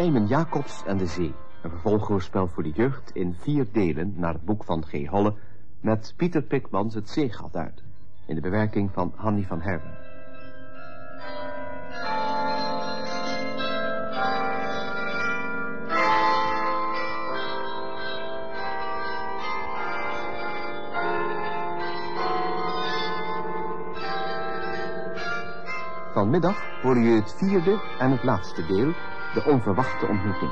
Tijmen Jacobs en de Zee. Een vervolghoorspel voor de jeugd in vier delen naar het boek van G. Holle... met Pieter Pikmans het zeegat uit. In de bewerking van Hanny van Herben. Vanmiddag hoor je het vierde en het laatste deel, de onverwachte ontmoeting.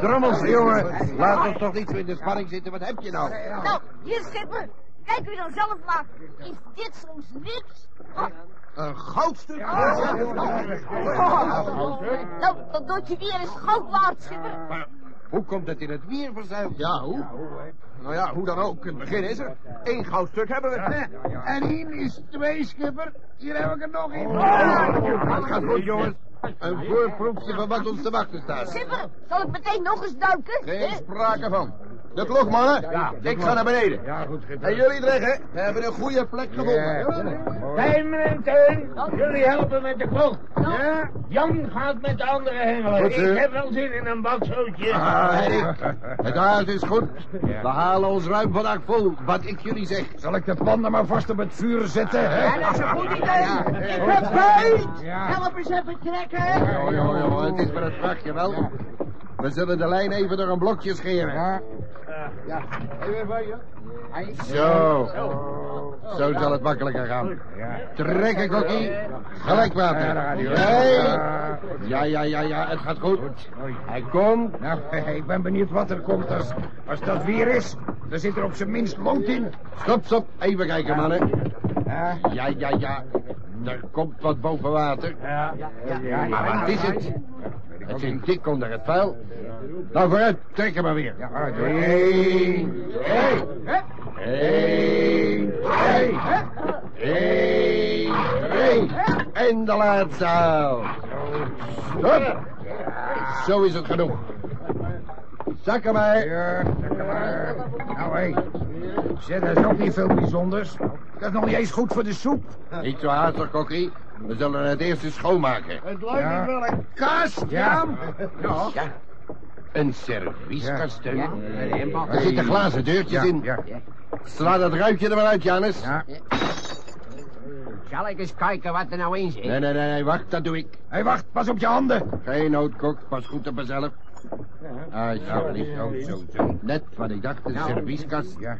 Drommels, jongen. Laat ons toch niet zo in de spanning zitten. Wat heb je nou? Nou, hier schipper. Kijk u dan zelf maar. Is dit soms niks? Oh, Een goudstuk? nou, dat doet je weer eens goud waard, schipper. Hoe komt het in het weer verzeild? Ja, hoe? Nou ja, hoe dan ook. In het begin is er. Eén goudstuk hebben we. En hier is twee, schipper. Hier heb ik er nog een. Het gaat goed, jongens. Een voorproefje van wat ons te wachten staat. Schipper, zal ik meteen nog eens duiken? Geen sprake van. De klok, mannen. Ik ga naar beneden. Ja, goed. En jullie dreggen, we hebben een goede plek gevonden. Tijmen en Teun, jullie helpen met de klok. Ja? Jan gaat met de andere hengelen. Ik heb wel zin in een bakzootje. Ah, het huis is goed. We halen ons ruim vandaag vol, wat ik jullie zeg. Zal ik de pannen maar vast op het vuur zetten? Hè? dat is een goed idee. Ik heb pijn. Help eens even trekken. Jo, jo, jo, het is maar het vrachtje wel. We zullen de lijn even door een blokje scheren. Ja. Zo. Zo zal het makkelijker gaan. Trekken, kokkie. Gelijk water. Nee. Ja, ja, ja, ja, het gaat goed. Hij komt. Nou, ik ben benieuwd wat er komt als, als dat weer is. Dan zit er op zijn minst lood in. Stop, stop. Even kijken, mannen. Ja, ja, ja. Er komt wat boven water. Ja, ja, Maar wat is het? Het zit dik onder het vuil. Nou, vooruit. Trek maar weer. Eén, twee. Eén, twee. Eén, twee. En de laatste haal. Stop. Zo is het genoeg. Zakken maar. Ja. Nou, hé. Zeg, dat is ook niet veel bijzonders. Dat is nog niet eens goed voor de soep. Niet zo haastig, kokkie. We zullen het eerst eens schoonmaken. Het lijkt Ja. wel een kast, ja. Ja. Ja. Een servieskast, hè? Ja. Er zitten glazen deurtjes in. Ja. Sla dat ruitje er maar uit, Janus. Ja. Zal ik eens kijken wat er nou in zit? Nee, nee, nee, nee, wacht, dat doe ik. Hé, wacht, pas op je handen. Geen noodkok, pas goed op mezelf. Alsjeblieft, zo, zo, zo. Net wat ik dacht, een servieskast. Ja.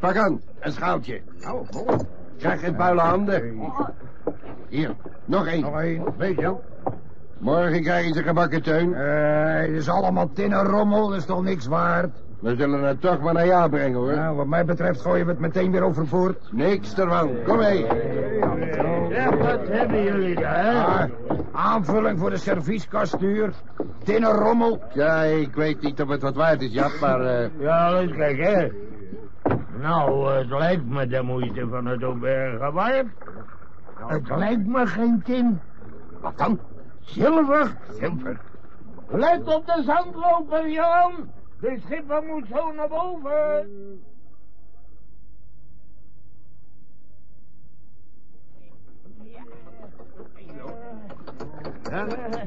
Pak aan, een schaaltje. Oh, oh. Krijg geen vuile handen. Hier, nog één. Nog één. Weet je wel. Morgen krijgen ze gebakken teun. Eh, het is allemaal tinnen rommel, dat is toch niks waard? We zullen het toch maar naar jou brengen, hoor. Nou, wat mij betreft gooien we het meteen weer overboord. Niks ervan. Kom mee. Ja, wat hebben jullie daar? aanvulling voor de servieskastuur. Tinnen rommel. Ja, ik weet niet of het wat waard is, Jap, maar... eh, Ja, eens kijken, hè. Nou, het lijkt me de moeite van het opbergen waard. Het lijkt me geen tin. Wat dan? Zilver. Zilver. Let op de zandloper, Jan. De schipper moet zo naar boven.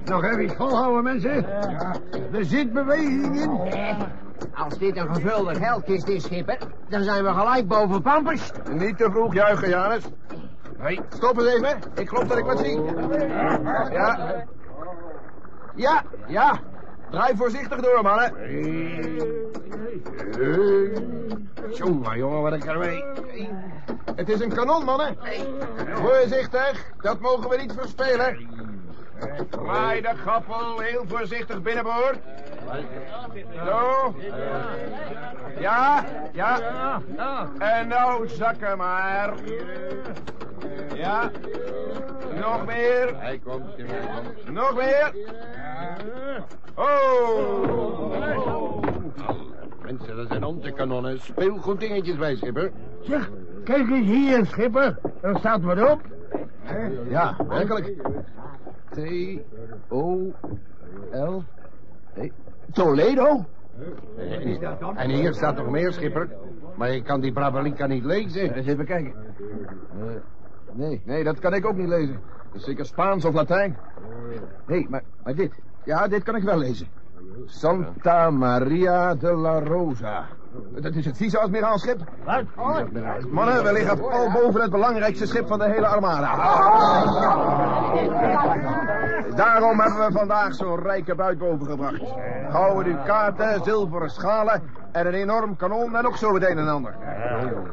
Nog even volhouden, mensen. Ja. Er zit beweging in. Als dit een gevulde geldkist is, schipper, dan zijn we gelijk boven Pampers. Niet te vroeg juichen, Janus. Nee, stop eens even. Ik geloof dat ik wat zie. Ja. Ja, ja. Draai voorzichtig door, mannen. Jongen, jongen, wat een karwei. Het is een kanon, mannen. Voorzichtig, dat mogen we niet verspelen. Draai de gaffel heel voorzichtig binnenboord. Zo. Ja, ja. En nou zakken maar. Ja. Nog meer. Hij komt, hij komt. Nog meer. Oh. Mensen, dat zijn onze kanonnen. Speelgoed dingetjes bij, schipper. Zeg, kijk eens hier, schipper. Er staat wat op. Ja, werkelijk. T-O-L... Toledo? En hier staat nog meer, schipper. Maar ik kan die Brabalika niet lezen. Eens even kijken. Eh, nee, nee, dat kan ik ook niet lezen. Dat is zeker Spaans of Latijn. Nee, maar, maar dit. Ja, dit kan ik wel lezen. Santa Maria de la Rosa. Dat is het vice-admiraalschip. Wat? Mannen, we liggen al boven het belangrijkste schip van de hele armada. Daarom hebben we vandaag zo'n rijke buit boven gebracht. Gouden ducaten, zilveren schalen en een enorm kanon en ook zo het een en ander.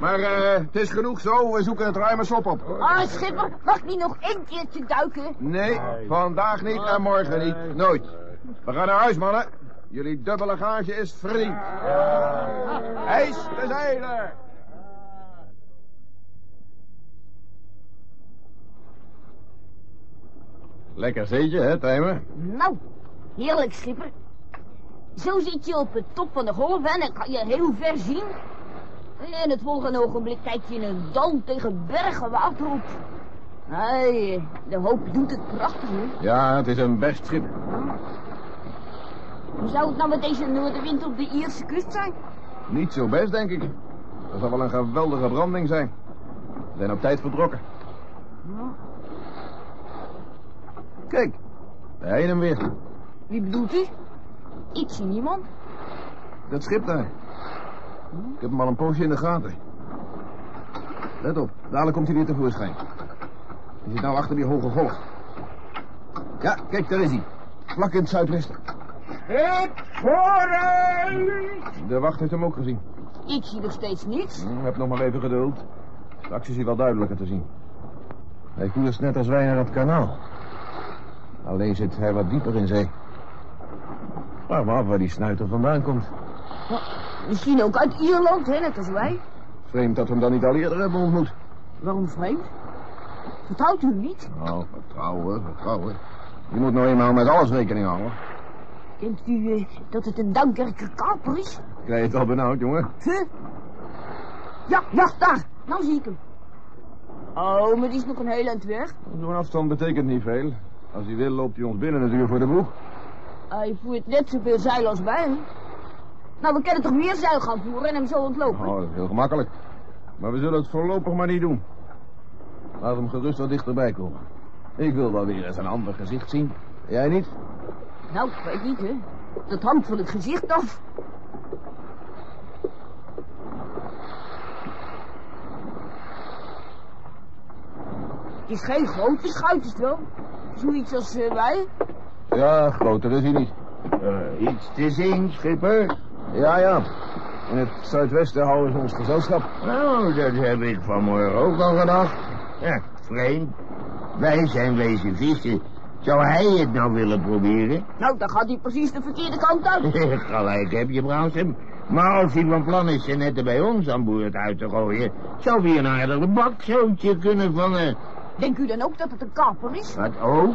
Maar eh, het is genoeg zo, we zoeken het ruime sop op. Ah, schipper, mag ik niet nog één keertje duiken? Nee, vandaag niet en morgen niet. Nooit. We gaan naar huis, mannen. Jullie dubbele gage is verdiend. Hijs de zeilen! Lekker zeetje, hè, Tijmen? Nou, heerlijk, schipper. Zo zit je op het top van de golf en dan kan je heel ver zien. En het volgende ogenblik kijk je in een dal tegen bergen water op. Nee, de hoop doet het prachtig, hè? Ja, het is een best schip. Hoe zou het nou met deze noordenwind op de Ierse kust zijn? Niet zo best, denk ik. Dat zal wel een geweldige branding zijn. We zijn op tijd vertrokken. Kijk, daar heen hem weer. Wie bedoelt u? Ik zie niemand. Dat schip daar. Ik heb hem al een poosje in de gaten. Let op, dadelijk komt hij weer tevoorschijn. Hij zit nou achter die hoge golf. Ja, kijk, daar is hij. Vlak in het zuidwesten. Het vooruit! De wacht heeft hem ook gezien. Ik zie nog steeds niets. Hm, heb nog maar even geduld. Straks is hij wel duidelijker te zien. Hij koerst net als wij naar het kanaal. Alleen zit hij wat dieper in zee. Vraag me af waar die snuiter vandaan komt. Misschien ook uit Ierland, hè, net als wij. Vreemd dat we hem dan niet al eerder hebben ontmoet. Waarom vreemd? Vertrouwt u hem niet? Nou, vertrouwen, vertrouwen. Je moet nou eenmaal met alles rekening houden. Denkt u eh, dat het een Duinkerker kaper is? Krijg je het al benauwd, jongen? Huh? Ja, ja, daar. Nou zie ik hem. Oh, maar die is nog een heel eind weg. Zo'n afstand betekent niet veel. Als hij wil, loopt hij ons binnen natuurlijk voor de boeg. Hij voert net zoveel zeil als wij. hè? Nou, we kunnen toch meer zeil gaan voeren en hem zo ontlopen? Oh, dat is heel gemakkelijk. Maar we zullen het voorlopig maar niet doen. Laat hem gerust wat dichterbij komen. Ik wil wel weer eens een ander gezicht zien. Jij niet? Nou, ik weet niet, hè. Dat hangt van het gezicht af. Het is geen grote schuit, is het wel? Zoiets als eh, wij. Ja, groter is hij niet. Eh, iets te zien, schipper? Ja, ja. In het zuidwesten houden ze ons gezelschap. Nou, dat heb ik vanmorgen ook al gedacht. Ja, vreemd. Wij zijn wezen vissen. Zou hij het nou willen proberen? Nou, dan gaat hij precies de verkeerde kant uit. Gelijk heb je, Brausem. Maar als hij van plan is ze net bij ons aan boord uit te gooien... zou weer een aardig bakzootje kunnen vangen. Denkt u dan ook dat het een kaper is? Wat ook?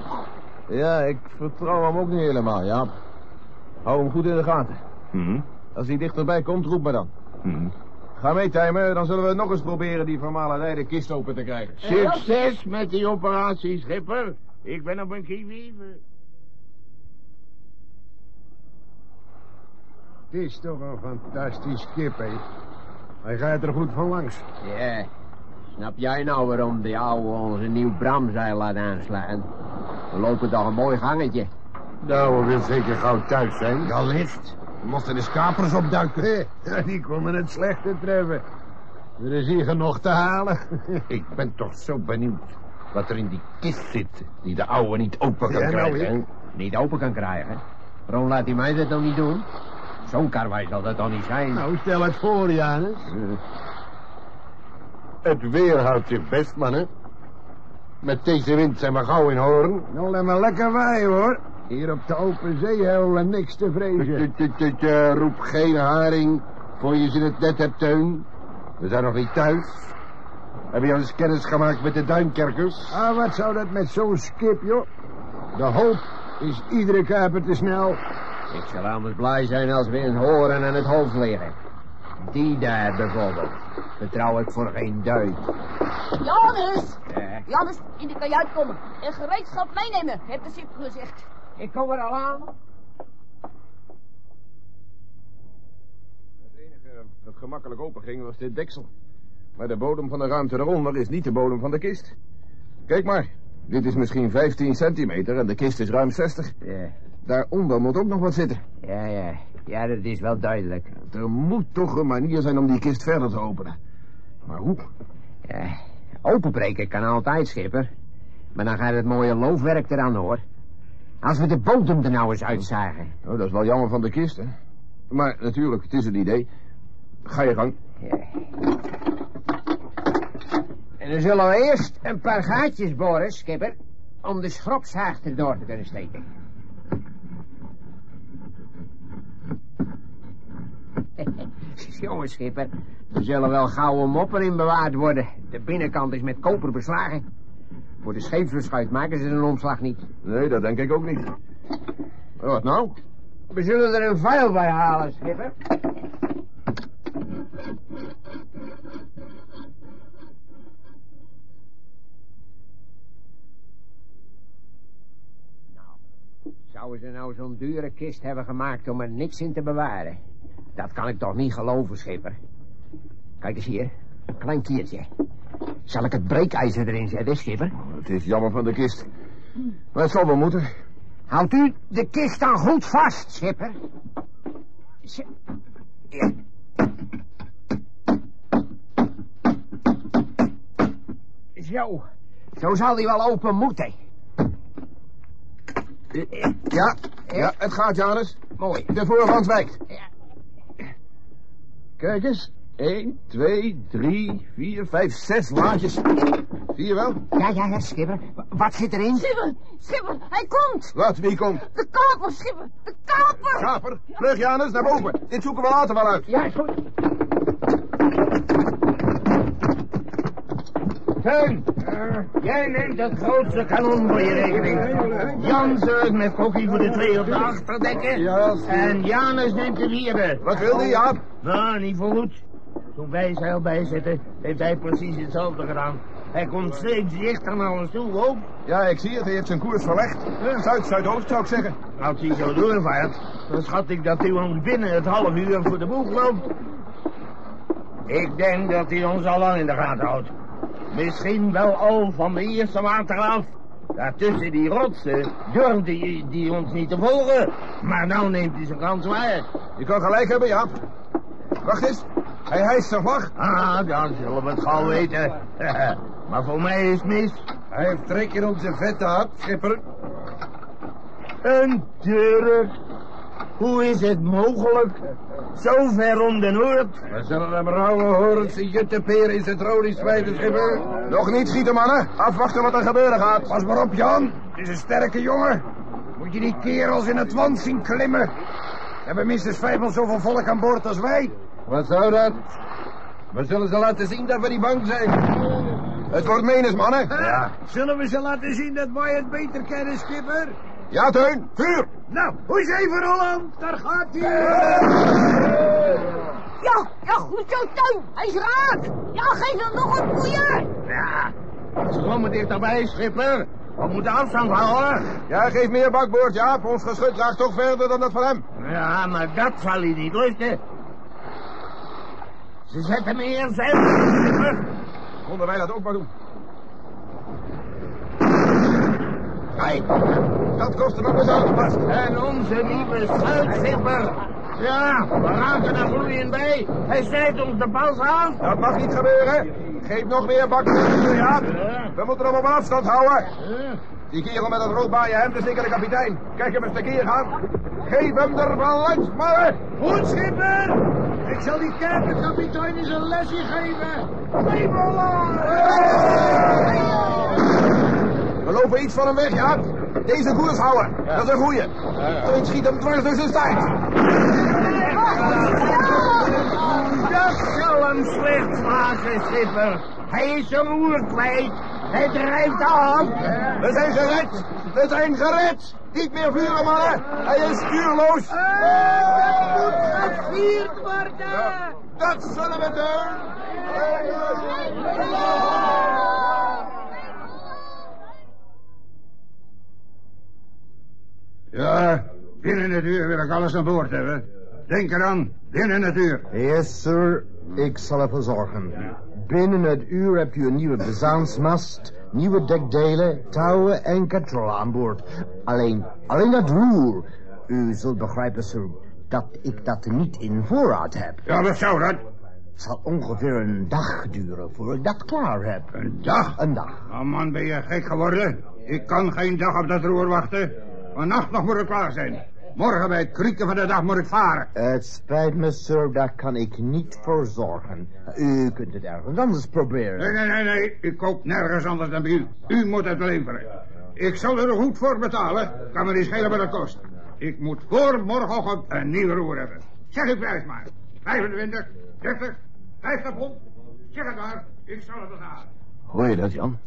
Ja, ik vertrouw hem ook niet helemaal, Jaap. Hou hem goed in de gaten. Hm? Als hij dichterbij komt, roep me dan. Hm. Ga mee, Tijmen. Dan zullen we nog eens proberen die vermaledij de kist open te krijgen. Succes met die operatie, schipper. Ik ben op een kiewieven. Het is toch een fantastisch schip, hè? Hij gaat er goed van langs. Ja. Snap jij nou waarom die ouwe ons een nieuw bramzeil laat aanslaan? We lopen toch een mooi gangetje. Nou, we wil zeker gauw thuis zijn. Ja, licht. We mochten de kapers opduiken. Ja, die konden het slechte treffen. Er is hier genoeg te halen. Ik ben toch zo benieuwd wat er in die kist zit... die de ouwe niet open kan Ja, nou, krijgen. ik- Niet open kan krijgen. Waarom laat hij mij dat dan niet doen? Zo'n karwei zal dat dan niet zijn. Nou, stel het voor, Janus. Het weer houdt zich best, mannen. Met deze wind zijn we gauw in hoorn. Nou, laat maar lekker waaien, hoor. Hier op de open zee hebben we niks te vrezen. Roep geen haring voor je ze het net hebt, Teun. We zijn nog niet thuis. Heb je al eens kennis gemaakt met de duinkerkers? Ah, wat zou dat met zo'n skip, joh? De hoop is iedere kuiper te snel. Ik zal anders blij zijn als we een horen aan het hoofd liggen. Die daar bijvoorbeeld. Vertrouw ik voor geen duit. Janus! Eh, Janus, in de kajuit komen. En gereedschap meenemen, heeft de schip gezegd. ik kom er al aan. dat gemakkelijk open ging, was dit deksel. Maar de bodem van de ruimte eronder is niet de bodem van de kist. Kijk maar, dit is misschien 15 centimeter en de kist is ruim 60. Ja, Daaronder moet ook nog wat zitten. ja, ja. Ja, dat is wel duidelijk. Er moet toch een manier zijn om die kist verder te openen. Maar hoe? Ja, openbreken kan altijd, schipper. Maar dan gaat het mooie loofwerk eraan, hoor. Als we de bodem er nou eens uitzagen. Oh, dat is wel jammer van de kist, hè? Maar natuurlijk, het is een idee. Ga je gang. Ja. En dan zullen we eerst een paar gaatjes boren, schipper... om de schropzaag erdoor te kunnen steken. Jongen, schipper, er zullen wel gouden moppen in bewaard worden. De binnenkant is met koper beslagen. Voor de scheepsbeschuit maken ze een omslag niet. Nee, dat denk ik ook niet. Wat nou? We zullen er een vuil bij halen, schipper. Zouden ze nou zo'n dure kist hebben gemaakt om er niks in te bewaren? Dat kan ik toch niet geloven, schipper. Kijk eens hier, een klein kiertje. Zal ik het breekijzer erin zetten, schipper? Het is jammer van de kist. Maar het zal wel moeten. Houdt u de kist dan goed vast, schipper. Zo. Ja. Zo. Zo zal hij wel open moeten. Ja, ja, het gaat, Janus. Mooi. De voorwand wijkt. Ja. Kijk eens. 1, 2, 3, 4, 5, 6 laadjes. Zie je wel? Ja, ja, ja, schipper. Wat zit erin? Schipper, schipper, hij komt. Wat, wie komt? De kaper, schipper, de kaper. Schaper, vlug Janus, naar boven. Dit zoeken we later wel uit. Ja, is goed. Jij neemt het grootste kanon voor je rekening. Jan zorgt met kokkie voor de twee op de achterdekken. Ja, En Janus neemt de vierde. Wat wil die, Jaap? Nou, niet voor goed. Toen wij zeil bijzetten, heeft hij precies hetzelfde gedaan. Hij komt steeds dichter naar ons toe, ook. Ja, ik zie het. Hij heeft zijn koers verlegd. Zuid-Zuidoost zou ik zeggen. Als hij zo doorvaart, dan schat ik dat hij ons binnen het half uur voor de boeg loopt. Ik denk dat hij ons al lang in de gaten houdt. Misschien wel al van de eerste water af. Daartussen die rotsen durft hij die ons niet te volgen. Maar nou neemt hij zijn kans waar. Je kan gelijk hebben, Jaap. Wacht eens. Hij hijst zijn vlag. Ah, dan zullen we het gauw weten. maar voor mij is het mis. Hij heeft trek in onze vette hap, schipper. Een Turk. Hoe is het mogelijk? Zo ver om de Noord. We zullen hem rauwe horense juttepeer in zijn trolie smijten, schipper. Nog niet schieten, mannen. Afwachten wat er gebeuren gaat. Pas maar op, Jan. Het is een sterke jongen. Moet je die kerels in het wand zien klimmen. Ze hebben minstens vijfmaal zoveel volk aan boord als wij. Wat zou dat? We zullen ze laten zien dat we niet bang zijn. Het wordt menens, mannen. Ja. Zullen we ze laten zien dat wij het beter kennen, skipper? Ja, Teun. Vuur. Nou, hoe is even Holland? Daar gaat hij. Ja, ja, goed zo, Teun. Hij is raak. Ja, geef hem nog een boeien. Ja, ze komen dichterbij, schipper. We moeten afstand houden. Ja, geef meer bakboord, Jaap. Ons geschut raakt toch verder dan dat van hem. Ja, maar dat zal hij niet lusten. Ze zetten me eerst zeil, schipper. Konden wij dat ook maar doen. Kijk, Dat kostte nog eens aangepast. en onze nieuwe schuitschipper. Ja, we raken er vloeiend bij. Hij snijdt ons de pas aan. Dat mag niet gebeuren. Geef nog meer Jaap. We moeten hem op afstand houden. Die kerel met het roodbaaie hemd is zeker de kapitein. Kijk hem eens tekeer gaan. Geef hem er langs, mannen. Goed, schipper! Ik zal die kapitein eens een lesje geven. Leef Holland! We lopen iets van hem weg, Jaap. Deze koers houden. Dat is een goeie. Toen schiet hem dwars door zijn staart. Dat zal hem slecht maken, schipper. Hij is zijn roer kwijt. Hij drijft af. We zijn gered. We zijn gered. Niet meer vuren, mannen. Hij is stuurloos. Gevierd worden! Dat zullen we doen. Ja, binnen het uur wil ik alles aan boord hebben. Denk eraan, binnen het uur. Yes, sir. Ik zal ervoor zorgen. Binnen het uur hebt u een nieuwe bezaansmast, nieuwe dekdelen, touwen en katrollen aan boord. Alleen, alleen dat roer. U zult begrijpen, sir, dat ik dat niet in voorraad heb. Ja, wat zou dat? Het zal ongeveer een dag duren voor ik dat klaar heb. Een dag? Een dag. Oh man, ben je gek geworden? Ik kan geen dag op dat roer wachten. Vannacht nog moet het klaar zijn. Morgen bij het krieken van de dag moet ik varen. Het spijt me, sir, daar kan ik niet voor zorgen. U kunt het ergens anders proberen. Nee, nee, nee, nee. Ik koop nergens anders dan bij u. U moet het leveren. Ik zal er goed voor betalen. Kan me niet schelen wat het kost. Ik moet voor morgenochtend een nieuwe roer hebben. Zeg uw prijs maar. 25, 30, 50 pond. Zeg het maar. Ik zal het betalen. Hoor je dat, Jan?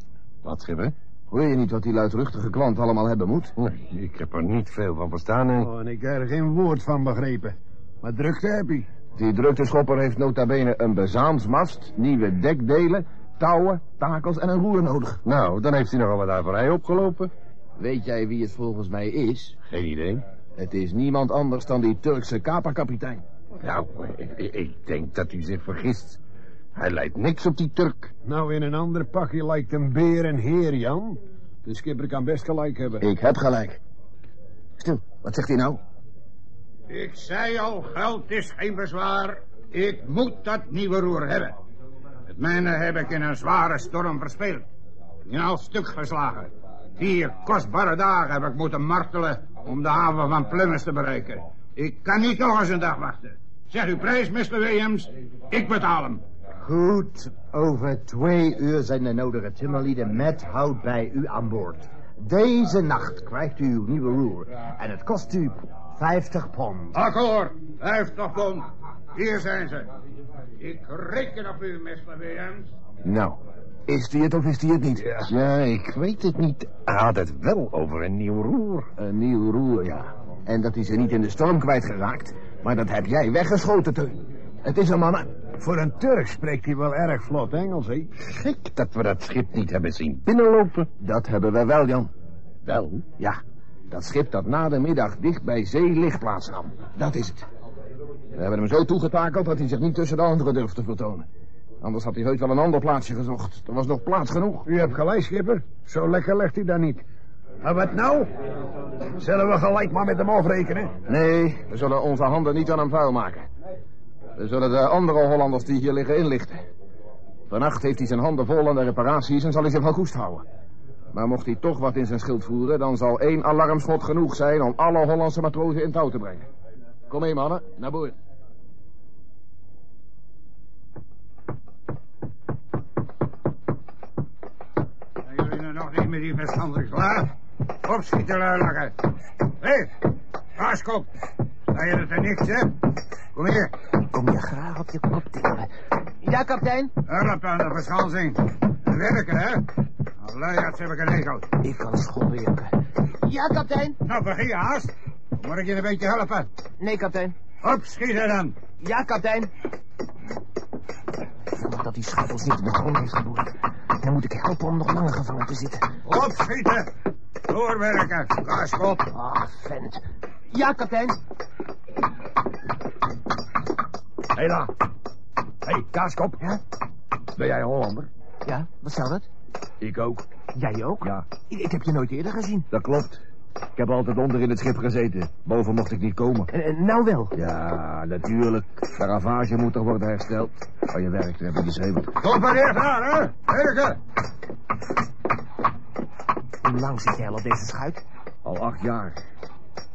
Wat, schipper? Hoor je niet wat die luidruchtige klant allemaal hebben moet? Nee, ik heb er niet veel van verstaan, nee. Oh, en ik heb er geen woord van begrepen. Maar drukte heb je. Die drukteschopper heeft nota bene een bezaansmast, nieuwe dekdelen, touwen, takels en een roer nodig. Nou, dan heeft hij nogal wat averij opgelopen. Weet jij wie het volgens mij is? Geen idee. Het is niemand anders dan die Turkse kaperkapitein. Nou, ik, ik- ik denk dat u zich vergist. Hij lijkt niks op die Turk. Nou, in een ander pakje lijkt een beer een heer, Jan. De schipper kan best gelijk hebben. Ik heb gelijk. Stil, wat zegt hij nou? Ik zei al, geld is geen bezwaar. Ik moet dat nieuwe roer hebben. Het mijne heb ik in een zware storm verspeeld. In al stuk geslagen. Vier kostbare dagen heb ik moeten martelen om de haven van Plymouth te bereiken. Ik kan niet nog eens een dag wachten. Zeg uw prijs, Mr. Williams. Ik betaal hem. Goed, over twee uur zijn de nodige timmerlieden met hout bij u aan boord. Deze nacht krijgt u uw nieuwe roer. En het kost u 50 pond. Akkoord, 50 pond. Hier zijn ze. Ik reken op u, Mr. Williams. Nou, is die het of is die het niet? Ja, ik weet het niet. Hij had het wel over een nieuw roer. Een nieuw roer, ja. En dat is er niet in de storm kwijtgeraakt. Maar dat heb jij weggeschoten, Teun. Het is een mannen. Voor een Turk spreekt hij wel erg vlot Engels, hè? Gek dat we dat schip niet hebben zien binnenlopen. Dat hebben we wel, Jan. Wel, Ja, dat schip dat na de middag dicht bij zee lichtplaats nam. Dat is het. We hebben hem zo toegetakeld dat hij zich niet tussen de anderen durft te vertonen. Anders had hij heus wel een ander plaatsje gezocht. Er was nog plaats genoeg. U hebt gelijk, schipper. Zo lekker legt hij daar niet. En wat nou? Zullen we gelijk maar met hem afrekenen? Nee, we zullen onze handen niet aan hem vuil maken. We zullen de andere Hollanders die hier liggen inlichten. Vannacht heeft hij zijn handen vol aan de reparaties en zal hij zich wel koest houden. Maar mocht hij toch wat in zijn schild voeren, dan zal één alarmschot genoeg zijn om alle Hollandse matrozen in touw te brengen. Kom mee, mannen, naar boord. Zijn jullie er nog niet met die verstandig klaar? Opschieten, luilakken. Hé, Sta je er niks, hè? Kom hier. Kom je graag op je kop tillen. Ja, kapitein. Hulp aan de verschansing. Werken, hè? Luiaards heb ik hekel. Ik kan schoolwerken. Ja, kapitein. Nou, begin je haast. Moet ik je een beetje helpen? Nee, kapitein. Opschieten dan. Ja, kapitein. Vermoed dat die schuitels niet in de grond heeft geboord. Dan moet ik helpen om nog langer gevangen te zitten. Opschieten. Doorwerken. Kaaskop. Ah, vent. Ja, kapitein. Hé daar. Hé, Kaaskop. Ja? Ben jij een Hollander? Ja, wat zou dat? Ik ook. Jij ook? Ja, Ik, ik heb je nooit eerder gezien. dat klopt. Ik heb altijd onder in het schip gezeten. Boven mocht ik niet komen. En, en nou wel. Ja, natuurlijk. De ravage moet toch worden hersteld. Waar je werkt, heb je geschreven. Compareer daar, hè? Werken. Hoe lang zit jij al op deze schuit? Al acht jaar.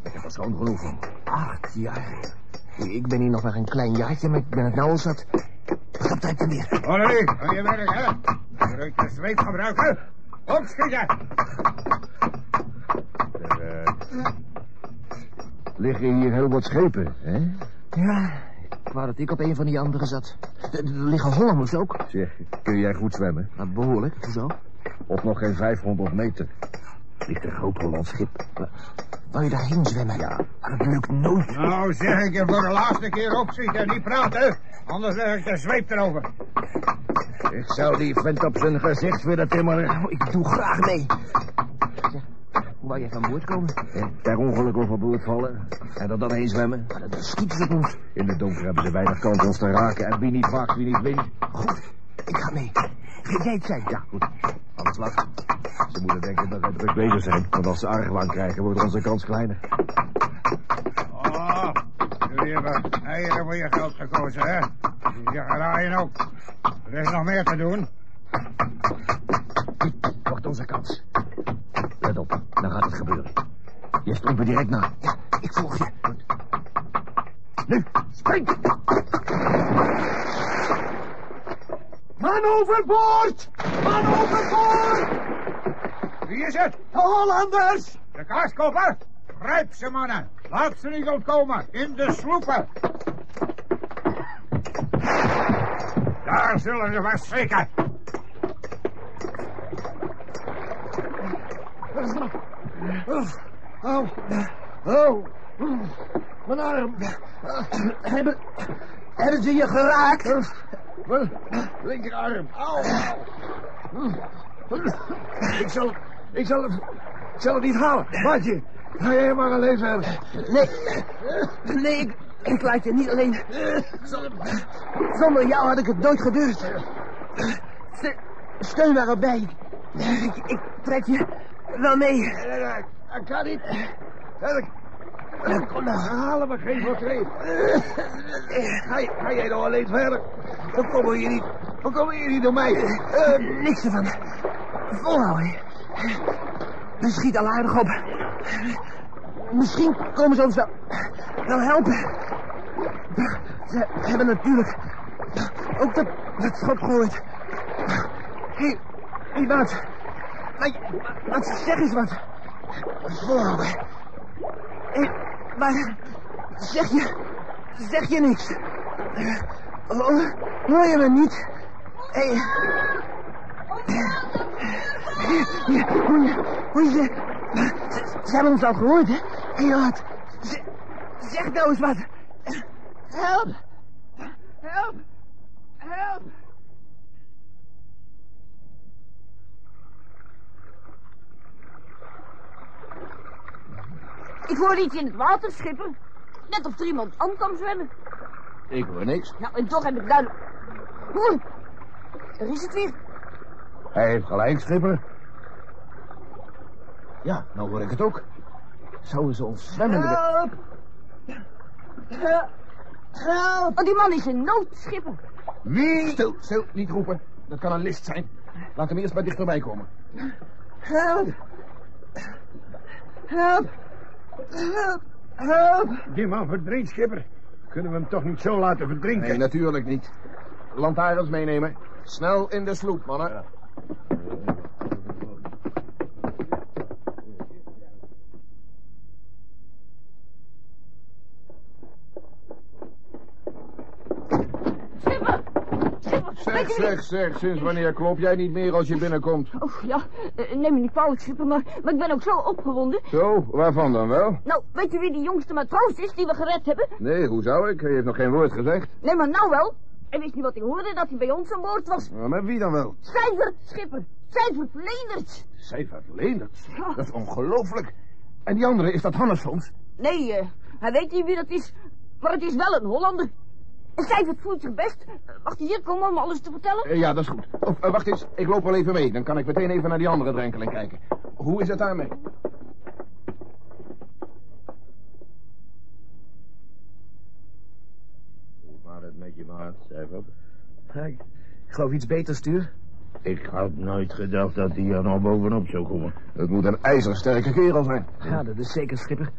Ik heb er schoon genoeg van. Acht jaar. Ik ben hier nog maar een klein jaartje, maar ik ben het nou al zat. Wat trekt hem weer? Ollie, aan je werk, hè? Moet je zweep gebruiken? Opschieten. Liggen hier heel wat schepen, hè? Ja, ik wou dat ik op een van die andere zat. Er, liggen Hollanders ook. Zeg, kun jij goed zwemmen? Maar behoorlijk, hoezo? Op nog geen 500 meter. Ligt een groot Hollands schip. Wou je daarheen zwemmen? Ja. Maar dat lukt nooit. Nou, zeg ik je voor de laatste keer opschieten en niet praten. Anders leg ik de zweep erover. Ik zou die vent op zijn gezicht willen timmeren. Nou, ik doe graag mee. Zeg, Hoe wou jij van boord komen? Ja, per ongeluk overboord vallen en er dan heen zwemmen. Dan schieten ze op ons. In de donker hebben ze weinig kans ons te raken. En wie niet wacht, wie niet wint. Goed, ik ga mee. Jij zijn? Ja, goed. Alles slag. Ze moeten denken dat wij druk bezig zijn. Want als ze argwaan krijgen, wordt onze kans kleiner. Oh, jullie hebben eieren voor je geld gekozen, hè? Je geraaien ook. Er is nog meer te doen. Dit wordt onze kans. Let op, dan gaat het gebeuren. Je stond me direct na. Ja, ik volg je. Nu, spring! Man overboord! Man overboord! Wie is het? De Hollanders! De kaaskoper? Grijp ze, mannen. Laat ze niet ontkomen. In de sloepen. Daar zullen ze wel steken. Oh, oh, mijn arm. Hebben, hebben ze je geraakt? Mijn linkerarm. Au, au. Ik zal, ik zal het, ik zal het niet halen. Maatje, ga jij maar alleen verder. Nee, nee, ik, ik laat je niet alleen. Zonder jou had ik het nooit gedurfd. Ste- Steun maar erbij. Ik, ik trek je wel mee. Dat kan niet. Kom nou, halen we geen portret. Ga, ga jij nou alleen verder? We komen niet, we komen niet door mij. Eh, niks ervan. Volhouden. We schieten al aardig op. Misschien komen ze ons wel, helpen. Ze hebben natuurlijk ook dat, dat schot gehoord. Hé, hey, hey, wat? Wat, wat zeg eens wat. Volhouden. Hé, maar zeg je, zeg je niks? Oh, hoor je me niet? Hé, ja, hoe ze, ze, ze hebben ons al gehoord, hè? Hé? Ze- Zeg nou eens wat. Help! Help! Help! Ik hoor iets in het water, schipper. Net of er iemand aan kwam zwemmen. Ik hoor niks. Nou, en toch heb ik duidelijk... Hoor, daar is het weer. Hij heeft gelijk, schipper. Ja, nou hoor ik het ook. Zouden ze ons zwemmende... Help! Help! Help! Oh, die man is in nood, schipper. Wie? Stil, stil, niet roepen. Dat kan een list zijn. Laat hem eerst maar dichterbij komen. Help! Help! Help! Help! Die man verdrinkt, schipper. Kunnen we hem toch niet zo laten verdrinken? Nee, natuurlijk niet. Lantaarns meenemen. Snel in de sloep, mannen. Schipper! Zeg, zeg, zeg. Sinds wanneer klop jij niet meer als je binnenkomt? Oh, ja, eh, neem me niet kwalijk, schipper, maar, maar ik ben ook zo opgewonden. Zo, waarvan dan wel? Nou, weet u wie die jongste matroos is die we gered hebben? Nee, hoe zou ik? Je heeft nog geen woord gezegd. Nee, maar nou wel. En wist niet wat ik hoorde, dat hij bij ons aan boord was. Maar met wie dan wel? Cijfer, schipper. Cijfer Leendert. Cijfer Leendert. Ja. Dat is ongelooflijk. En die andere, is dat Hannes soms? Nee, eh, hij weet niet wie dat is. Maar het is wel een Hollander. En Cijfer voelt zich best. Wacht hier komen om alles te vertellen? Eh, ja, dat is goed. Of, eh, wacht eens, ik loop wel even mee. Dan kan ik meteen even naar die andere drenkeling kijken. Hoe is het daarmee? Hoe gaat het met je maat, Cijfer? Ik geloof iets beters, stuur. Ik had nooit gedacht dat hij er nog bovenop zou komen. Het moet een ijzersterke kerel zijn. Ja, dat is zeker, schipper.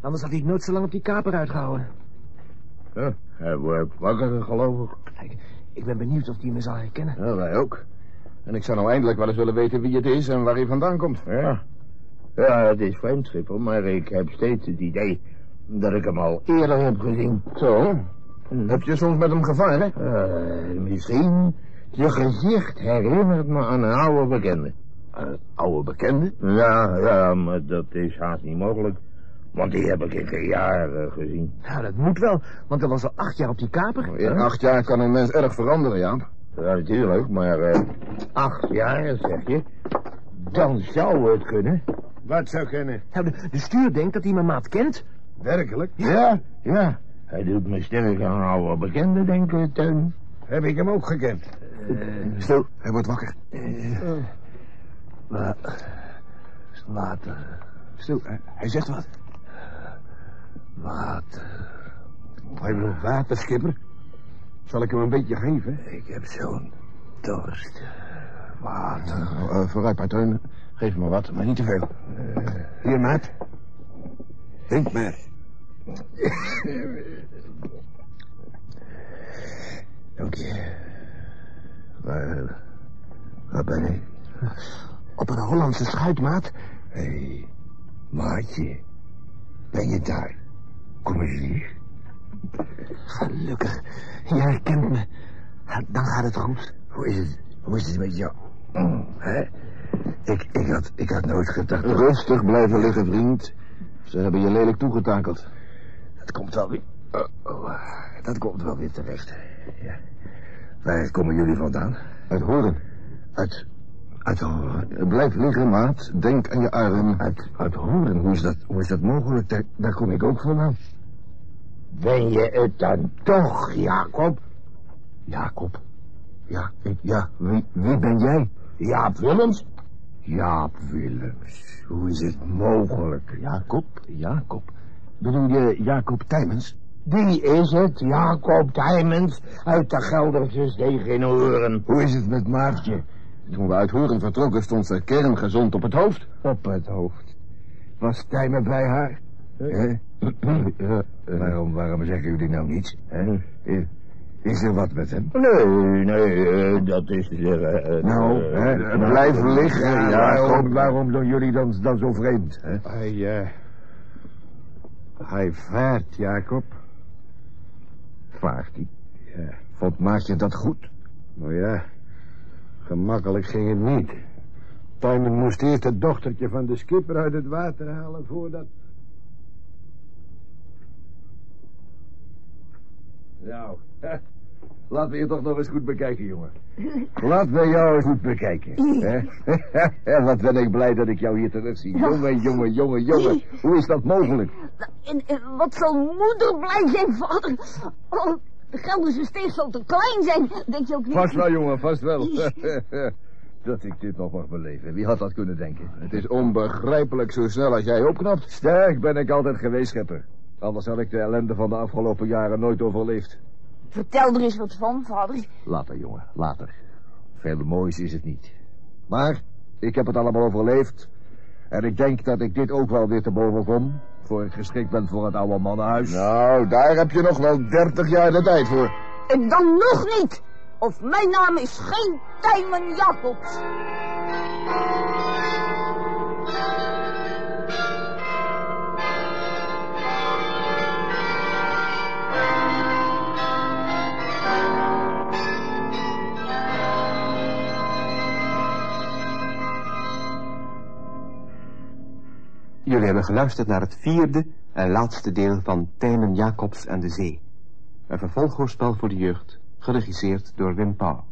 Anders had hij het nooit zo lang op die kaper uitgehouden. Huh, hij wordt wakker, geloof ik. Kijk, ik ben benieuwd of hij me zal herkennen. Ja, wij ook. En ik zou nou eindelijk wel eens willen weten wie het is en waar hij vandaan komt. Ja. Ja, het is vreemd, Schipper, maar ik heb steeds het idee dat ik hem al eerder heb gezien. Zo. Heb je soms met hem gevaren? Eh, misschien je gezicht herinnert me aan een oude bekende. Een oude bekende? Ja, ja, maar dat is haast niet mogelijk. Want die heb ik in geen jaren gezien. Ja, dat moet wel, want hij was al acht jaar op die kaper. In acht jaar kan een mens erg veranderen, Jaap. Ja, natuurlijk, maar eh, acht jaar, zeg je. Dan zou het kunnen Wat zou kennen? Nou, de, de stuur denkt dat hij mijn maat kent. Werkelijk? Ja, ja. Hij doet me sterk aan een oude bekende denken, Teun. Heb ik hem ook gekend? Stil, hij wordt wakker. Water, Stil, hij, hij zegt wat. Water. Hij wil water, schipper. Zal ik hem een beetje geven? Ik heb zo'n dorst. Water. Nou, eh, vooruit. Geef me wat, maar niet te veel. Hier, maat. Drink maar. Dank je. Waar, waar ben ik? Op een Hollandse schuitmaat. Hé, hey, maatje. Ben je daar? Kom eens hier. Gelukkig. Je herkent me. Dan gaat het goed. Hoe is het? Hoe is het met jou? Hè? Ik, ik, had, ik had nooit gedacht... Rustig blijven liggen, vriend. Ze hebben je lelijk toegetakeld. Dat komt wel weer... Oh, oh, dat komt wel weer terecht. Ja. Waar komen jullie vandaan? Uit horen. Uit... Uit Horen. Blijf liggen, maat. Denk aan je arm. Uit, uit Horen? Hoe is dat, hoe is dat mogelijk? Daar, daar kom ik ook vandaan. Ben je het dan toch, Jacob? Jacob. Ja, ik, ja. Wie, wie ben jij? Jaap Willems? Jaap Willems. Hoe is het mogelijk? Jacob? Jacob. Bedoel je Jacob Tijmens? Die is het, Jacob Tijmens, uit de Gelderse steeg in Horen. Hoe is het met Maartje? Toen we uit Horen vertrokken stond ze kerngezond op het hoofd. Op het hoofd. Was Tijmen bij haar? Ja, Waarom, waarom zeggen jullie nou niets? Hè? Hm. Is- Is er wat met hem? Nee, nee, eh, dat is... eh, eh, Nou, eh, hè, blijf liggen, ja, waarom- Waarom doen jullie dan, dan zo vreemd? Hè? Hij, eh... Hij vaart, Jacob. Vaart hij. Ja. Vond Maartje dat goed? Nou ja, gemakkelijk ging het niet. Timon moest eerst het dochtertje van de skipper uit het water halen voordat... Nou, laten we je toch nog eens goed bekijken, jongen. Laten we jou eens goed bekijken. hè? Wat ben ik blij dat ik jou hier terugzie. Jongen, jongen, jongen, jongen. Hoe is dat mogelijk? En, en wat zal moeder blij zijn, vader? Oh, de Gelderse steeg zal te klein zijn, denk je ook niet? Vast wel, jongen, vast wel. dat ik dit nog mag beleven. Wie had dat kunnen denken? Het is onbegrijpelijk zo snel als jij opknapt. Sterk ben ik altijd geweest, schepper. Anders had ik de ellende van de afgelopen jaren nooit overleefd. Vertel er eens wat van, vader. Later, jongen, later. Veel moois is het niet. Maar ik heb het allemaal overleefd. En ik denk dat ik dit ook wel weer te boven kom. Voor ik geschikt ben voor het oude mannenhuis. Nou, daar heb je nog wel dertig jaar de tijd voor. En dan nog niet! Of mijn naam is geen Tijmen Jacobs. Jullie hebben geluisterd naar het vierde en laatste deel van Tijmen Jacobs en de Zee. Een vervolghoorspel voor de jeugd, geregisseerd door Wim Pauw.